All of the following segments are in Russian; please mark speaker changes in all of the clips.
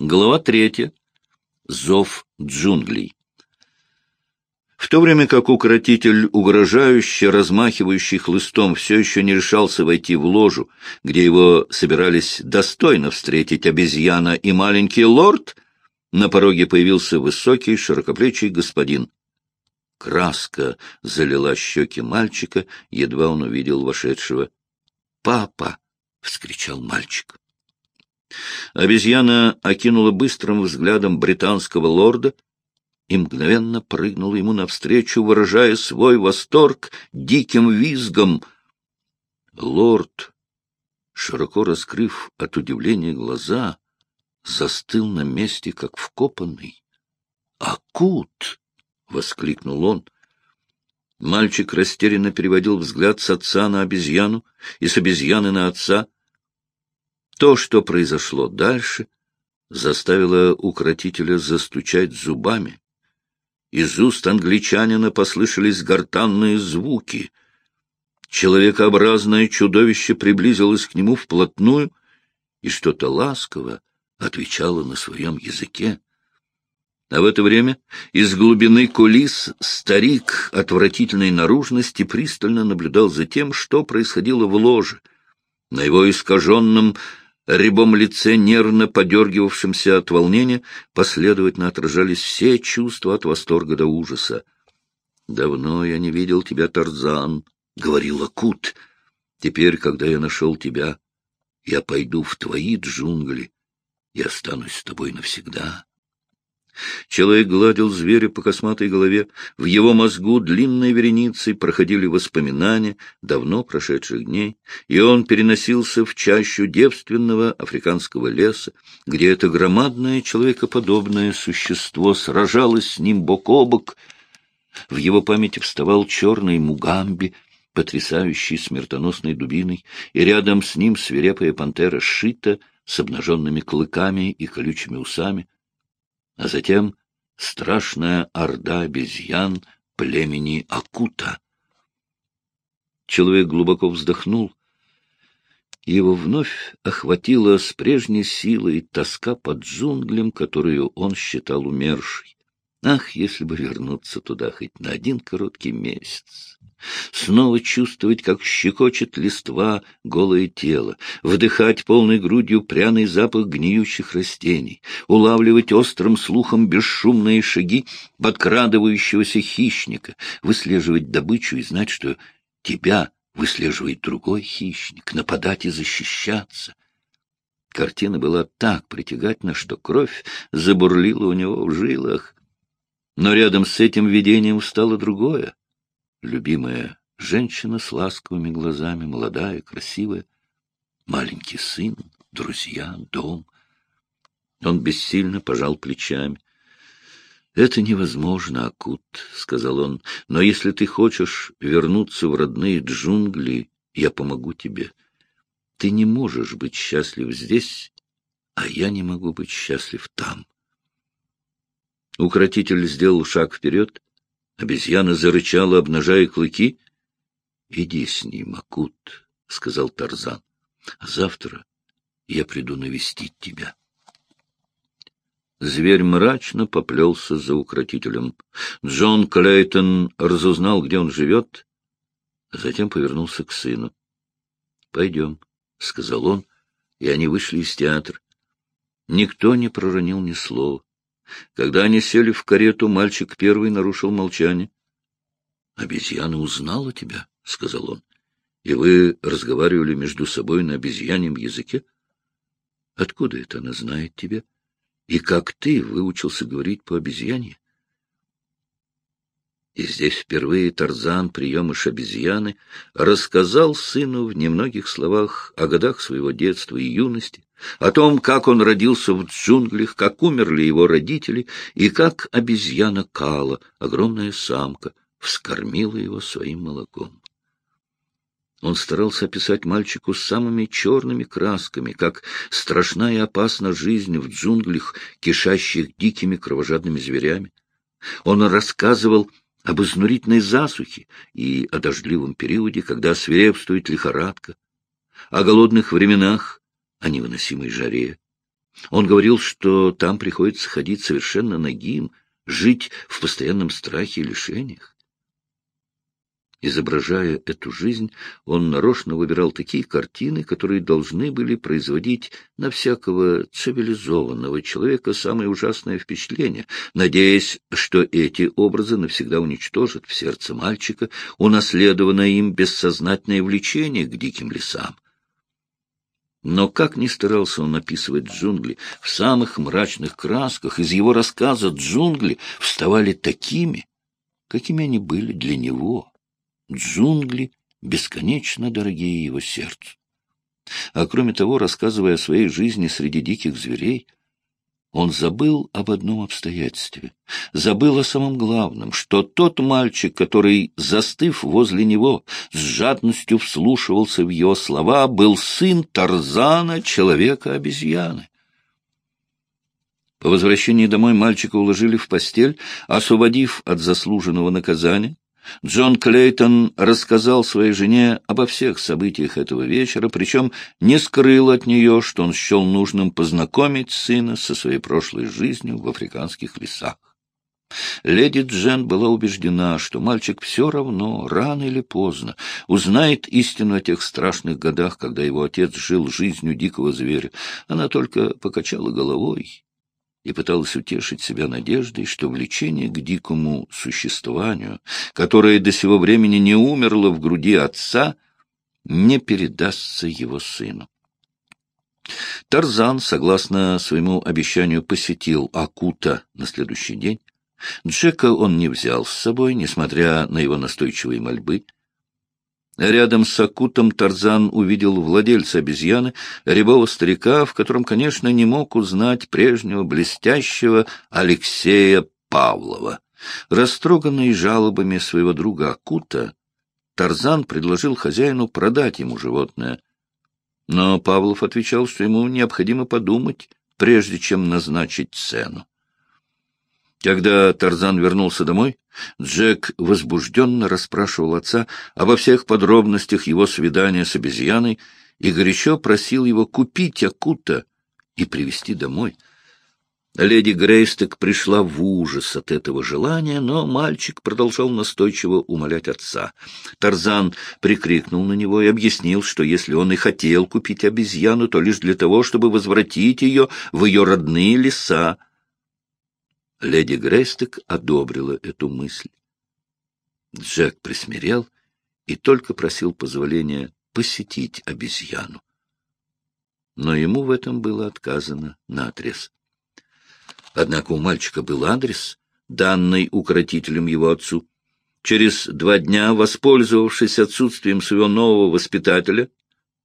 Speaker 1: Глава третья. Зов джунглей. В то время как укротитель, угрожающе размахивающий хлыстом, все еще не решался войти в ложу, где его собирались достойно встретить обезьяна и маленький лорд, на пороге появился высокий, широкоплечий господин. Краска залила щеки мальчика, едва он увидел вошедшего. «Папа!» — вскричал мальчик. Обезьяна окинула быстрым взглядом британского лорда и мгновенно прыгнула ему навстречу, выражая свой восторг диким визгом. Лорд, широко раскрыв от удивления глаза, застыл на месте, как вкопанный. «Акут!» — воскликнул он. Мальчик растерянно переводил взгляд с отца на обезьяну и с обезьяны на отца — то, что произошло дальше, заставило укротителя застучать зубами. Из уст англичанина послышались гортанные звуки. Человекообразное чудовище приблизилось к нему вплотную и что-то ласково отвечало на своем языке. А в это время из глубины кулис старик отвратительной наружности пристально наблюдал за тем, что происходило в ложе. На его искаженном рябом лице, нервно подергивавшемся от волнения, последовательно отражались все чувства от восторга до ужаса. «Давно я не видел тебя, Тарзан», — говорил Акут. «Теперь, когда я нашел тебя, я пойду в твои джунгли и останусь с тобой навсегда». Человек гладил зверя по косматой голове. В его мозгу длинной вереницей проходили воспоминания давно прошедших дней, и он переносился в чащу девственного африканского леса, где это громадное человекоподобное существо сражалось с ним бок о бок. В его памяти вставал черный мугамби, потрясающий смертоносной дубиной, и рядом с ним свирепая пантера Шита с обнаженными клыками и колючими усами — а затем страшная орда обезьян племени Акута. Человек глубоко вздохнул, его вновь охватила с прежней силой тоска под джунглем, которую он считал умершей. Ах, если бы вернуться туда хоть на один короткий месяц! Снова чувствовать, как щекочет листва голое тело, вдыхать полной грудью пряный запах гниющих растений, улавливать острым слухом бесшумные шаги подкрадывающегося хищника, выслеживать добычу и знать, что тебя выслеживает другой хищник, нападать и защищаться. Картина была так притягательна, что кровь забурлила у него в жилах. Но рядом с этим видением стало другое. Любимая женщина с ласковыми глазами, молодая, красивая, маленький сын, друзья, дом. Он бессильно пожал плечами. — Это невозможно, Акут, — сказал он, — но если ты хочешь вернуться в родные джунгли, я помогу тебе. Ты не можешь быть счастлив здесь, а я не могу быть счастлив там. Укротитель сделал шаг вперед. Обезьяна зарычала, обнажая клыки. — Иди с ним, Акут, — сказал Тарзан. — Завтра я приду навестить тебя. Зверь мрачно поплелся за укротителем. Джон Клейтон разузнал, где он живет, а затем повернулся к сыну. — Пойдем, — сказал он, и они вышли из театра. Никто не проронил ни слова. Когда они сели в карету, мальчик первый нарушил молчание. — Обезьяна узнала тебя, — сказал он, — и вы разговаривали между собой на обезьяньем языке. Откуда это она знает тебя? И как ты выучился говорить по обезьяне? И здесь впервые Тарзан, приемыш обезьяны, рассказал сыну в немногих словах о годах своего детства и юности, о том, как он родился в джунглях, как умерли его родители, и как обезьяна Кала, огромная самка, вскормила его своим молоком. Он старался описать мальчику самыми черными красками, как страшна и опасна жизнь в джунглях, кишащих дикими кровожадными зверями. Он рассказывал об изнурительной засухе и о дождливом периоде, когда свирепствует лихорадка, о голодных временах, о невыносимой жаре. Он говорил, что там приходится ходить совершенно нагим, жить в постоянном страхе и лишениях. Изображая эту жизнь, он нарочно выбирал такие картины, которые должны были производить на всякого цивилизованного человека самое ужасное впечатление, надеясь, что эти образы навсегда уничтожат в сердце мальчика унаследованное им бессознательное влечение к диким лесам. Но как ни старался он описывать джунгли, в самых мрачных красках из его рассказа джунгли вставали такими, какими они были для него джунгли, бесконечно дорогие его сердцу. А кроме того, рассказывая о своей жизни среди диких зверей, он забыл об одном обстоятельстве, забыл о самом главном, что тот мальчик, который, застыв возле него, с жадностью вслушивался в его слова, был сын Тарзана, человека-обезьяны. По возвращении домой мальчика уложили в постель, освободив от заслуженного наказания, Джон Клейтон рассказал своей жене обо всех событиях этого вечера, причем не скрыл от нее, что он счел нужным познакомить сына со своей прошлой жизнью в африканских лесах. Леди Джен была убеждена, что мальчик все равно, рано или поздно, узнает истину о тех страшных годах, когда его отец жил жизнью дикого зверя. Она только покачала головой и пыталась утешить себя надеждой, что влечение к дикому существованию, которое до сего времени не умерло в груди отца, не передастся его сыну. Тарзан, согласно своему обещанию, посетил Акута на следующий день. Джека он не взял с собой, несмотря на его настойчивые мольбы — Рядом с Акутом Тарзан увидел владельца обезьяны, рябого старика, в котором, конечно, не мог узнать прежнего блестящего Алексея Павлова. Растроганный жалобами своего друга Акута, Тарзан предложил хозяину продать ему животное. Но Павлов отвечал, что ему необходимо подумать, прежде чем назначить цену. Когда Тарзан вернулся домой, Джек возбужденно расспрашивал отца обо всех подробностях его свидания с обезьяной и горячо просил его купить Акута и привезти домой. Леди Грейстек пришла в ужас от этого желания, но мальчик продолжал настойчиво умолять отца. Тарзан прикрикнул на него и объяснил, что если он и хотел купить обезьяну, то лишь для того, чтобы возвратить ее в ее родные леса, Леди Грейстек одобрила эту мысль. Джек присмирел и только просил позволения посетить обезьяну. Но ему в этом было отказано наотрез. Однако у мальчика был адрес, данный укротителем его отцу. Через два дня, воспользовавшись отсутствием своего нового воспитателя,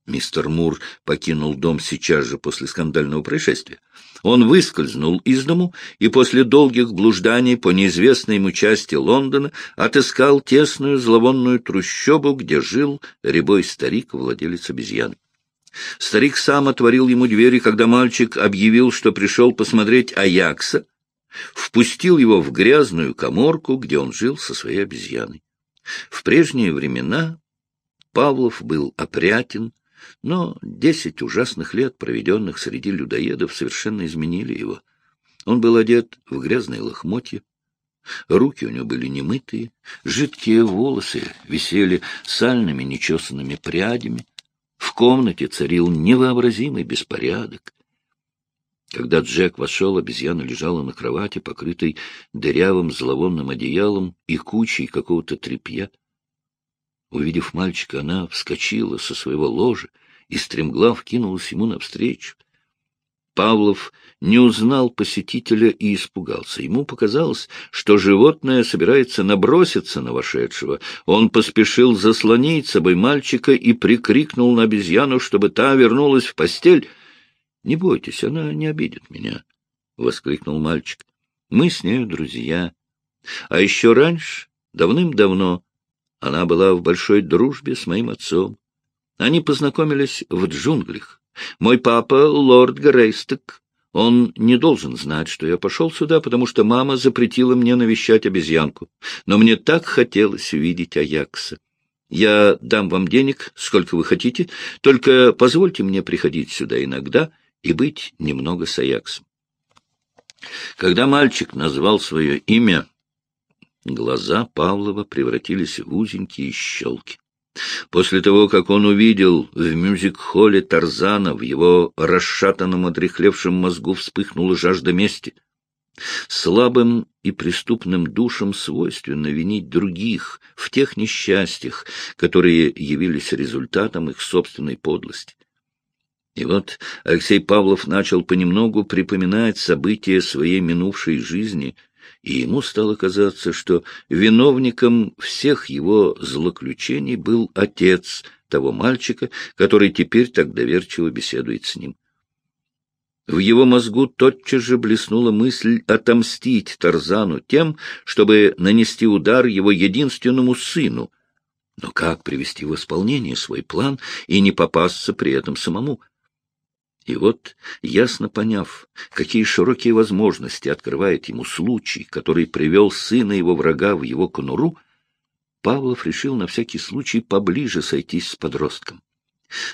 Speaker 1: Мистер Мур покинул дом сейчас же после скандального происшествия. Он выскользнул из дому и после долгих блужданий по неизвестной ему части Лондона отыскал тесную зловонную трущобу, где жил рябой старик, владелец обезьян. Старик сам отворил ему двери, когда мальчик объявил, что пришел посмотреть Аякса, впустил его в грязную коморку, где он жил со своей обезьяной. В прежние времена Павлов был опрятен, но десять ужасных лет, проведенных среди людоедов, совершенно изменили его. Он был одет в грязные лохмотья, руки у него были немытые, жидкие волосы висели сальными нечесанными прядями, в комнате царил невообразимый беспорядок. Когда Джек вошел, обезьяна лежала на кровати, покрытой дырявым зловонным одеялом и кучей какого-то тряпья. Увидев мальчика, она вскочила со своего ложа и стремглав кинулась ему навстречу. Павлов не узнал посетителя и испугался. Ему показалось, что животное собирается наброситься на вошедшего. Он поспешил заслонить собой мальчика и прикрикнул на обезьяну, чтобы та вернулась в постель. — Не бойтесь, она не обидит меня, — воскликнул мальчик. — Мы с нею друзья. А еще раньше, давным-давно, она была в большой дружбе с моим отцом. Они познакомились в джунглях. Мой папа — лорд Грейсток. Он не должен знать, что я пошел сюда, потому что мама запретила мне навещать обезьянку. Но мне так хотелось увидеть Аякса. Я дам вам денег, сколько вы хотите, только позвольте мне приходить сюда иногда и быть немного с Аяксом. Когда мальчик назвал свое имя, глаза Павлова превратились в узенькие щелки. После того, как он увидел в мюзик-холле Тарзана, в его расшатанном, отрехлевшем мозгу вспыхнула жажда мести. Слабым и преступным душам свойственно винить других в тех несчастьях, которые явились результатом их собственной подлости. И вот Алексей Павлов начал понемногу припоминать события своей минувшей жизни, и ему стало казаться, что виновником всех его злоключений был отец того мальчика, который теперь так доверчиво беседует с ним. В его мозгу тотчас же блеснула мысль отомстить Тарзану тем, чтобы нанести удар его единственному сыну. Но как привести в исполнение свой план и не попасться при этом самому? И вот, ясно поняв, какие широкие возможности открывает ему случай, который привел сына его врага в его конуру, Павлов решил на всякий случай поближе сойтись с подростком.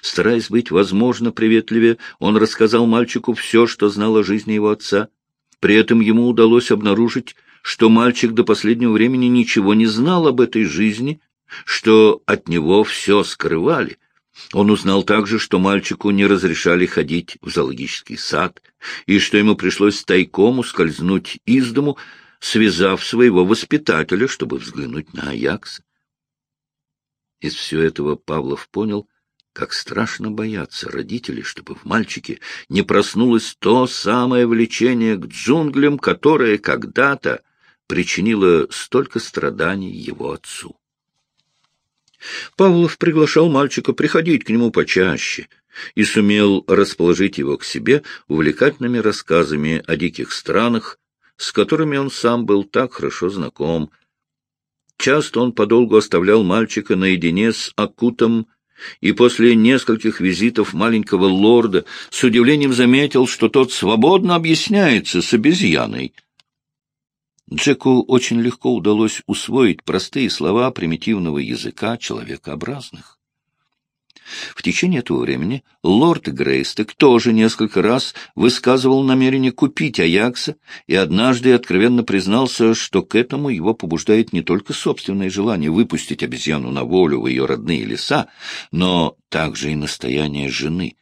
Speaker 1: Стараясь быть, возможно, приветливее, он рассказал мальчику все, что знал о жизни его отца. При этом ему удалось обнаружить, что мальчик до последнего времени ничего не знал об этой жизни, что от него все скрывали — он узнал также, что мальчику не разрешали ходить в зоологический сад, и что ему пришлось тайком ускользнуть из дому, связав своего воспитателя, чтобы взглянуть на Аякс. Из всего этого Павлов понял, как страшно бояться родителей, чтобы в мальчике не проснулось то самое влечение к джунглям, которое когда-то причинило столько страданий его отцу. Павлов приглашал мальчика приходить к нему почаще и сумел расположить его к себе увлекательными рассказами о диких странах, с которыми он сам был так хорошо знаком. Часто он подолгу оставлял мальчика наедине с Акутом, и после нескольких визитов маленького лорда с удивлением заметил, что тот свободно объясняется с обезьяной — Джеку очень легко удалось усвоить простые слова примитивного языка человекообразных. В течение этого времени лорд Грейстек тоже несколько раз высказывал намерение купить Аякса и однажды откровенно признался, что к этому его побуждает не только собственное желание выпустить обезьяну на волю в ее родные леса, но также и настояние жены,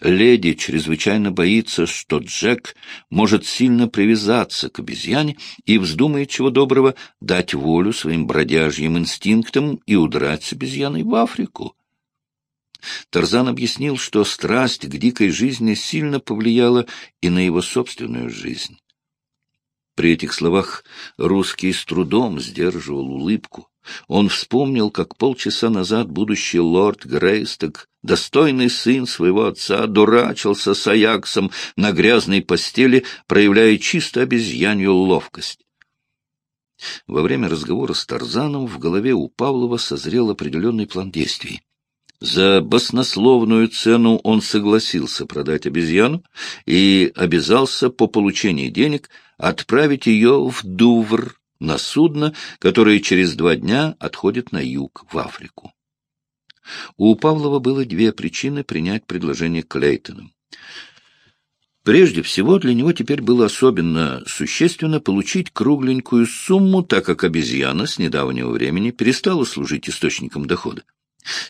Speaker 1: Леди чрезвычайно боится, что Джек может сильно привязаться к обезьяне и вздумает чего доброго дать волю своим бродяжьим инстинктам и удрать с обезьяной в Африку. Тарзан объяснил, что страсть к дикой жизни сильно повлияла и на его собственную жизнь. При этих словах русский с трудом сдерживал улыбку. Он вспомнил, как полчаса назад будущий лорд Грейсток, достойный сын своего отца, дурачился с Аяксом на грязной постели, проявляя чисто обезьянью ловкость. Во время разговора с Тарзаном в голове у Павлова созрел определенный план действий. За баснословную цену он согласился продать обезьяну и обязался по получении денег отправить ее в Дувр, на судно, которое через два дня отходит на юг, в Африку. У Павлова было две причины принять предложение Клейтона. Прежде всего, для него теперь было особенно существенно получить кругленькую сумму, так как обезьяна с недавнего времени перестала служить источником дохода.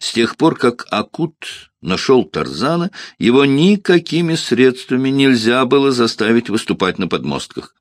Speaker 1: С тех пор, как Акут нашел Тарзана, его никакими средствами нельзя было заставить выступать на подмостках.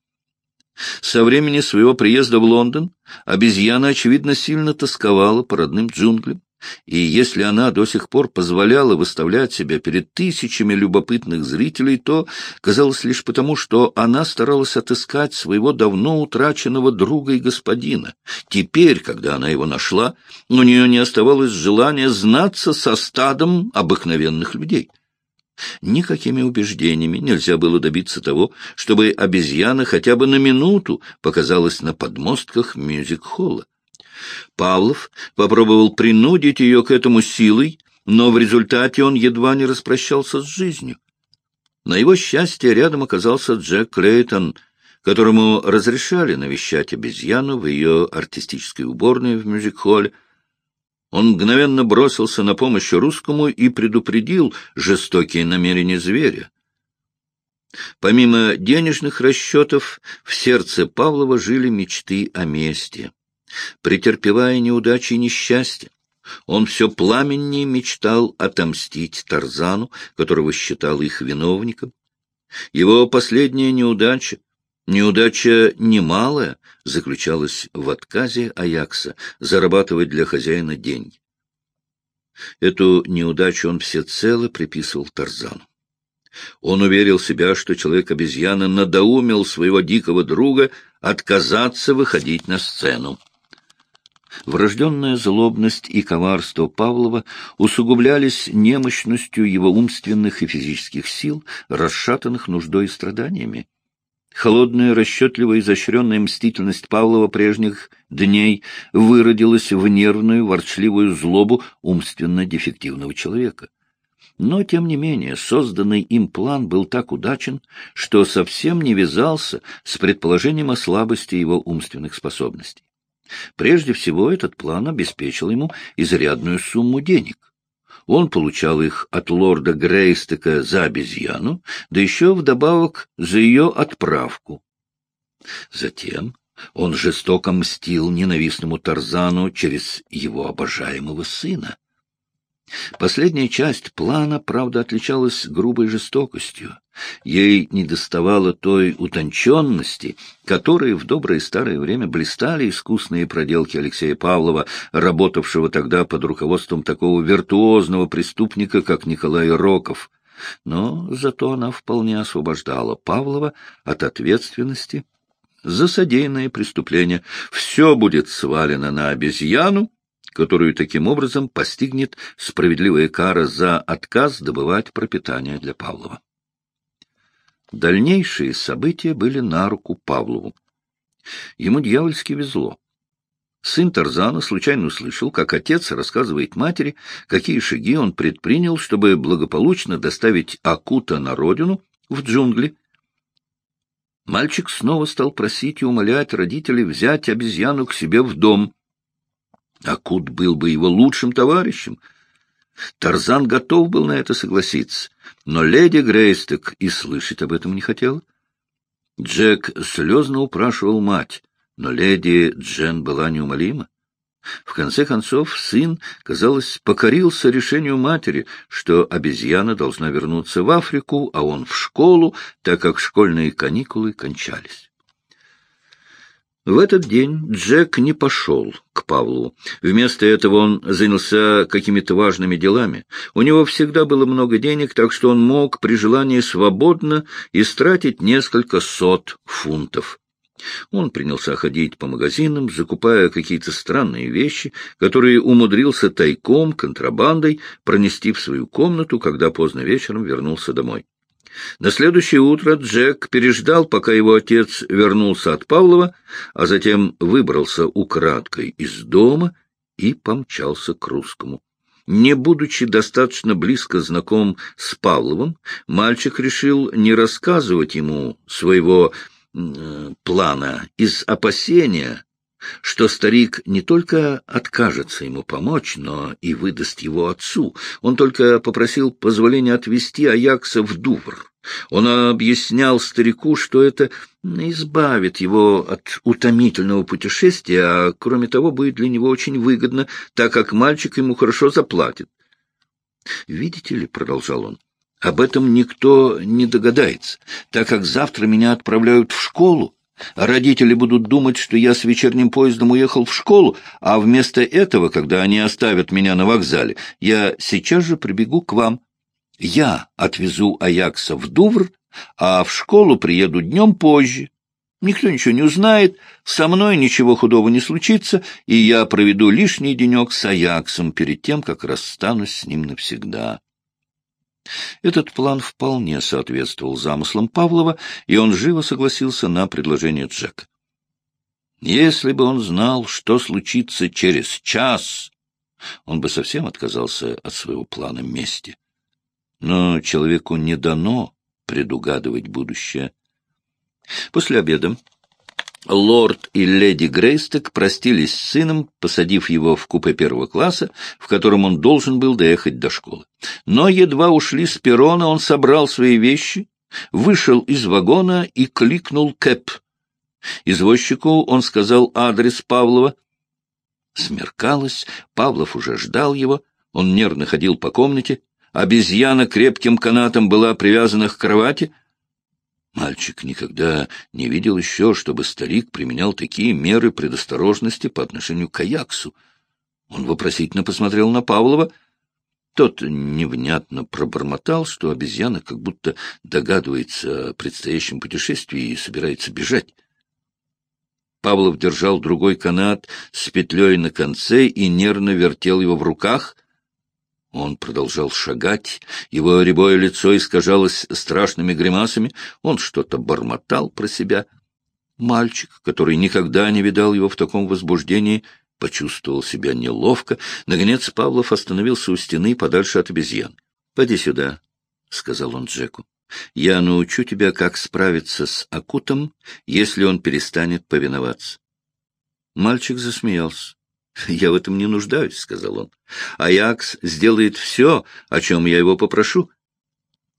Speaker 1: Со времени своего приезда в Лондон обезьяна, очевидно, сильно тосковала по родным джунглям, и если она до сих пор позволяла выставлять себя перед тысячами любопытных зрителей, то казалось лишь потому, что она старалась отыскать своего давно утраченного друга и господина. Теперь, когда она его нашла, у нее не оставалось желания знаться со стадом обыкновенных людей. Никакими убеждениями нельзя было добиться того, чтобы обезьяна хотя бы на минуту показалась на подмостках мюзик-холла. Павлов попробовал принудить ее к этому силой, но в результате он едва не распрощался с жизнью. На его счастье рядом оказался Джек Клейтон, которому разрешали навещать обезьяну в ее артистической уборной в мюзик-холле, он мгновенно бросился на помощь русскому и предупредил жестокие намерения зверя. Помимо денежных расчетов, в сердце Павлова жили мечты о мести. Претерпевая неудачи и несчастья, он все пламеннее мечтал отомстить Тарзану, которого считал их виновником. Его последняя неудача, неудача немалая, заключалась в отказе Аякса зарабатывать для хозяина деньги. Эту неудачу он всецело приписывал Тарзану. Он уверил себя, что человек-обезьяна надоумил своего дикого друга отказаться выходить на сцену. Врожденная злобность и коварство Павлова усугублялись немощностью его умственных и физических сил, расшатанных нуждой и страданиями. Холодная, расчетливая, изощренная мстительность Павлова прежних дней выродилась в нервную, ворчливую злобу умственно дефективного человека. Но, тем не менее, созданный им план был так удачен, что совсем не вязался с предположением о слабости его умственных способностей. Прежде всего, этот план обеспечил ему изрядную сумму денег. Он получал их от лорда Грейстека за обезьяну, да еще вдобавок за ее отправку. Затем он жестоко мстил ненавистному Тарзану через его обожаемого сына. Последняя часть плана, правда, отличалась грубой жестокостью. Ей недоставало той утонченности, которой в доброе старое время блистали искусные проделки Алексея Павлова, работавшего тогда под руководством такого виртуозного преступника, как Николай Роков. Но зато она вполне освобождала Павлова от ответственности за содеянное преступление. Все будет свалено на обезьяну, которую таким образом постигнет справедливая кара за отказ добывать пропитание для Павлова. Дальнейшие события были на руку Павлову. Ему дьявольски везло. Сын Тарзана случайно услышал, как отец рассказывает матери, какие шаги он предпринял, чтобы благополучно доставить Акута на родину, в джунгли. Мальчик снова стал просить и умолять родителей взять обезьяну к себе в дом. Акут был бы его лучшим товарищем. Тарзан готов был на это согласиться, но леди Грейстек и слышать об этом не хотела. Джек слезно упрашивал мать, но леди Джен была неумолима. В конце концов, сын, казалось, покорился решению матери, что обезьяна должна вернуться в Африку, а он в школу, так как школьные каникулы кончались. В этот день Джек не пошел к Павлу. Вместо этого он занялся какими-то важными делами. У него всегда было много денег, так что он мог при желании свободно истратить несколько сот фунтов. Он принялся ходить по магазинам, закупая какие-то странные вещи, которые умудрился тайком, контрабандой, пронести в свою комнату, когда поздно вечером вернулся домой. На следующее утро Джек переждал, пока его отец вернулся от Павлова, а затем выбрался украдкой из дома и помчался к русскому. Не будучи достаточно близко знаком с Павловым, мальчик решил не рассказывать ему своего э, плана из опасения, что старик не только откажется ему помочь, но и выдаст его отцу. Он только попросил позволения отвезти Аякса в Дувр. Он объяснял старику, что это избавит его от утомительного путешествия, а кроме того будет для него очень выгодно, так как мальчик ему хорошо заплатит. «Видите ли», — продолжал он, — «об этом никто не догадается, так как завтра меня отправляют в школу, Родители будут думать, что я с вечерним поездом уехал в школу, а вместо этого, когда они оставят меня на вокзале, я сейчас же прибегу к вам. Я отвезу Аякса в Дувр, а в школу приеду днем позже. Никто ничего не узнает, со мной ничего худого не случится, и я проведу лишний денек с Аяксом перед тем, как расстанусь с ним навсегда. Этот план вполне соответствовал замыслам Павлова, и он живо согласился на предложение Джека. Если бы он знал, что случится через час, он бы совсем отказался от своего плана мести. Но человеку не дано предугадывать будущее. После обеда Лорд и леди Грейстек простились с сыном, посадив его в купе первого класса, в котором он должен был доехать до школы. Но едва ушли с перрона, он собрал свои вещи, вышел из вагона и кликнул Кэп. Извозчику он сказал адрес Павлова. Смеркалось, Павлов уже ждал его, он нервно ходил по комнате, обезьяна крепким канатом была привязана к кровати. Мальчик никогда не видел еще, чтобы старик применял такие меры предосторожности по отношению к Аяксу. Он вопросительно посмотрел на Павлова. Тот невнятно пробормотал, что обезьяна как будто догадывается о предстоящем путешествии и собирается бежать. Павлов держал другой канат с петлей на конце и нервно вертел его в руках. Он продолжал шагать, его рябое лицо искажалось страшными гримасами, он что-то бормотал про себя. Мальчик, который никогда не видал его в таком возбуждении, почувствовал себя неловко. Наконец Павлов остановился у стены подальше от обезьян. — Поди сюда, — сказал он Джеку. Я научу тебя, как справиться с Акутом, если он перестанет повиноваться. Мальчик засмеялся. — Я в этом не нуждаюсь, — сказал он. — Аякс сделает все, о чем я его попрошу.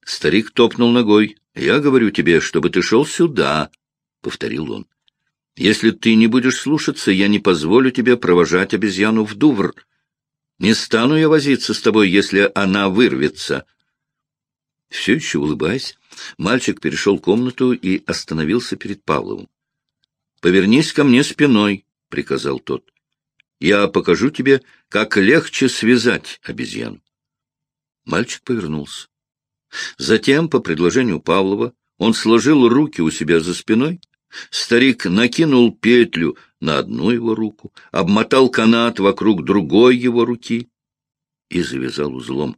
Speaker 1: Старик топнул ногой. — Я говорю тебе, чтобы ты шел сюда, — повторил он. — Если ты не будешь слушаться, я не позволю тебе провожать обезьяну в Дувр. Не стану я возиться с тобой, если она вырвется. Все еще улыбаясь, мальчик перешел комнату и остановился перед Павловым. — Повернись ко мне спиной, — приказал тот. — Я покажу тебе, как легче связать обезьяну. Мальчик повернулся. Затем, по предложению Павлова, он сложил руки у себя за спиной, старик накинул петлю на одну его руку, обмотал канат вокруг другой его руки и завязал узлом.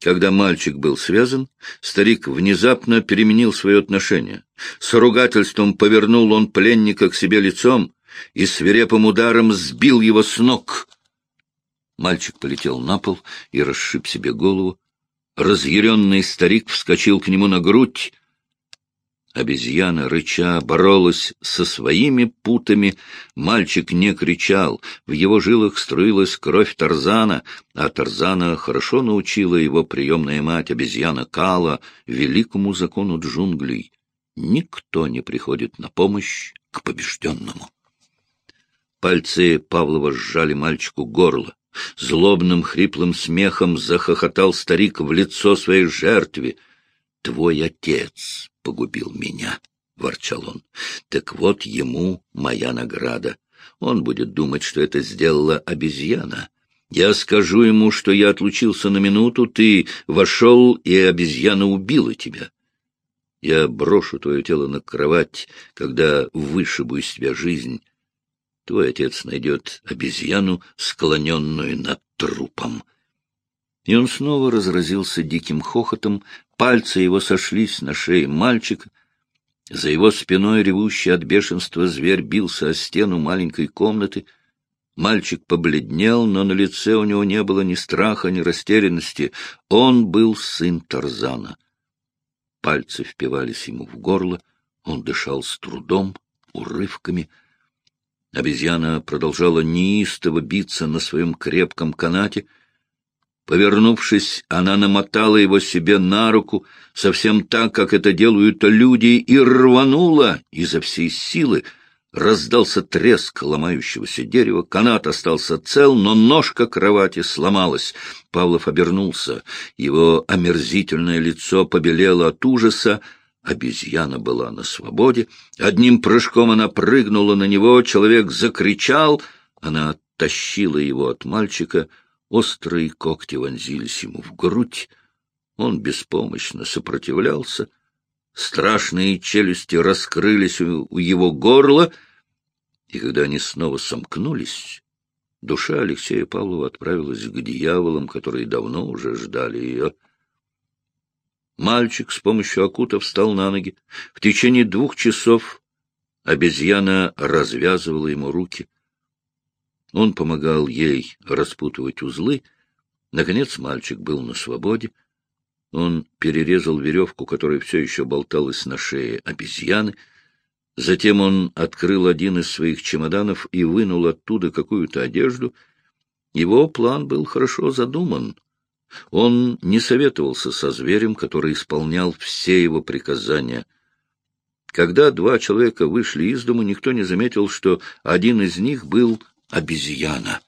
Speaker 1: Когда мальчик был связан, старик внезапно переменил свое отношение. С ругательством повернул он пленника к себе лицом и свирепым ударом сбил его с ног. Мальчик полетел на пол и расшиб себе голову. Разъяренный старик вскочил к нему на грудь, Обезьяна, рыча, боролась со своими путами. Мальчик не кричал, в его жилах струилась кровь Тарзана, а Тарзана хорошо научила его приемная мать, обезьяна Кала, великому закону джунглей. Никто не приходит на помощь к побежденному. Пальцы Павлова сжали мальчику горло. Злобным хриплым смехом захохотал старик в лицо своей жертве. «Твой отец погубил меня», — ворчал он. «Так вот ему моя награда. Он будет думать, что это сделала обезьяна. Я скажу ему, что я отлучился на минуту, ты вошел, и обезьяна убила тебя. Я брошу твое тело на кровать, когда вышибу из тебя жизнь. Твой отец найдет обезьяну, склоненную над трупом». И он снова разразился диким хохотом, Пальцы его сошлись на шее мальчика. За его спиной ревущий от бешенства зверь бился о стену маленькой комнаты. Мальчик побледнел, но на лице у него не было ни страха, ни растерянности. Он был сын Тарзана. Пальцы впивались ему в горло, он дышал с трудом, урывками. Обезьяна продолжала неистово биться на своем крепком канате — Повернувшись, она намотала его себе на руку, совсем так, как это делают люди, и рванула изо всей силы. Раздался треск ломающегося дерева, канат остался цел, но ножка кровати сломалась. Павлов обернулся, его омерзительное лицо побелело от ужаса, Обезьяна была на свободе. Одним прыжком она прыгнула на него, человек закричал, она оттащила его от мальчика — Острые когти вонзились ему в грудь. Он беспомощно сопротивлялся. Страшные челюсти раскрылись у его горла, и когда они снова сомкнулись, душа Алексея Павлова отправилась к дьяволам, которые давно уже ждали ее. Мальчик с помощью окута встал на ноги. В течение двух часов обезьяна развязывала ему руки — он помогал ей распутывать узлы. Наконец мальчик был на свободе. Он перерезал веревку, которая все еще болталась на шее обезьяны. Затем он открыл один из своих чемоданов и вынул оттуда какую-то одежду. Его план был хорошо задуман. Он не советовался со зверем, который исполнял все его приказания. Когда два человека вышли из дома, никто не заметил, что один из них был обезьяна.